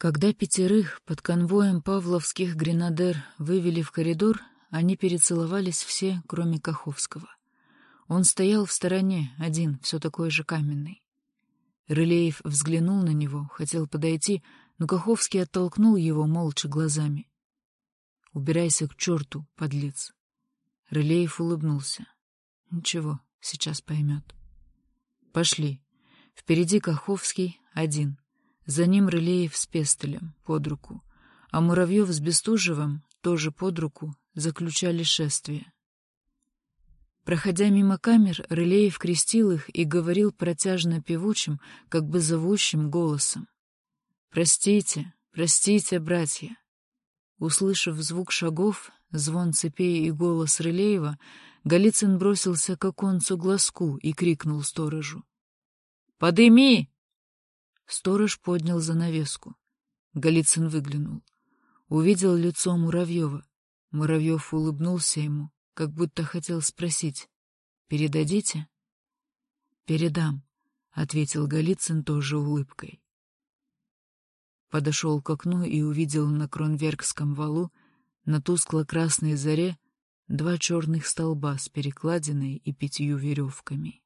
Когда пятерых под конвоем павловских гренадер вывели в коридор, они перецеловались все, кроме Каховского. Он стоял в стороне, один, все такой же каменный. Рылеев взглянул на него, хотел подойти, но Каховский оттолкнул его молча глазами. «Убирайся к черту, подлец!» Рылеев улыбнулся. «Ничего, сейчас поймет». «Пошли. Впереди Каховский, один. За ним Рылеев с Пестелем, под руку. А Муравьев с Бестужевым, тоже под руку, заключали шествие. Проходя мимо камер, Рылеев крестил их и говорил протяжно певучим, как бы зовущим голосом. «Простите, простите, братья!» Услышав звук шагов, звон цепей и голос Рылеева, Голицын бросился к оконцу глазку и крикнул сторожу. «Подыми!» Сторож поднял занавеску. Голицын выглянул. Увидел лицо Муравьева. Муравьев улыбнулся ему, как будто хотел спросить. «Передадите?» «Передам», — ответил Голицын тоже улыбкой. Подошел к окну и увидел на Кронверкском валу на тускло-красной заре два черных столба с перекладиной и пятью веревками.